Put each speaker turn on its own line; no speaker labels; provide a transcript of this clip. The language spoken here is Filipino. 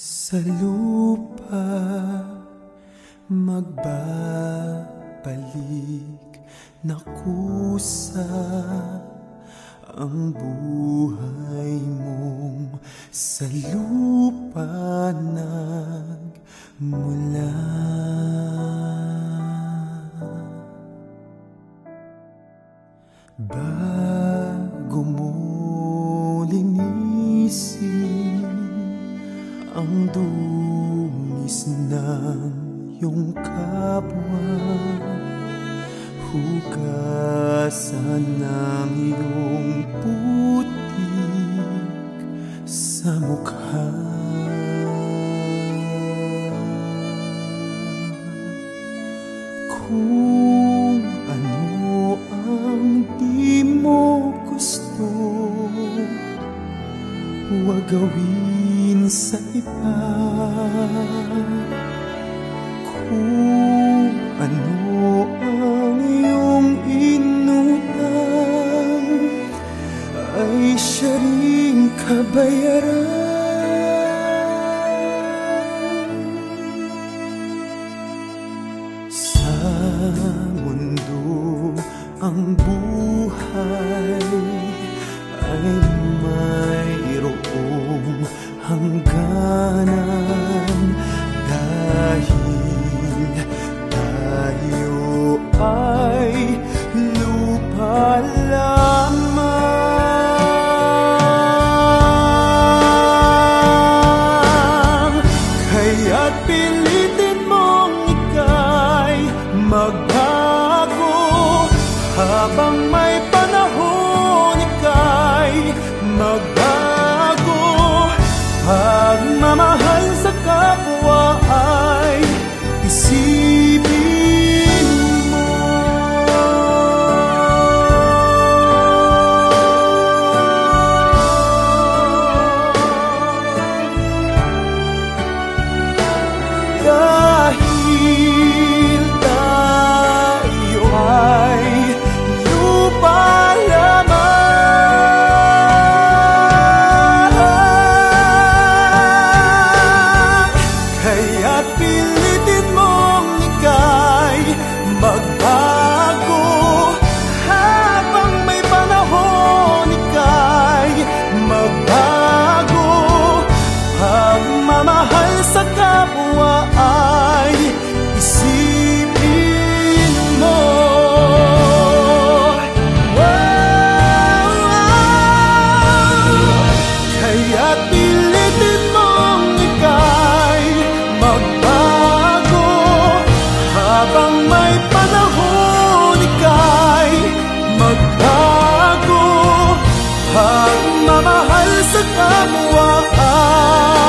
Sa lupa magbabalik na kusa ang buhay mong sa lupa nagmula. Bago ang dungis ng iyong kapwa. Hugasan ng iyong putik sa mukha. Kung ano ang di mo gusto Huwag gawin sa iba Kung ano ang iyong inutang Ay siya rin kabayaran. Sa mundo ang buhay ay hangganan dahil tayo ay lupa lamang. Kaya't pilitin mong ika'y magbago Habang may ما هل سقام وقام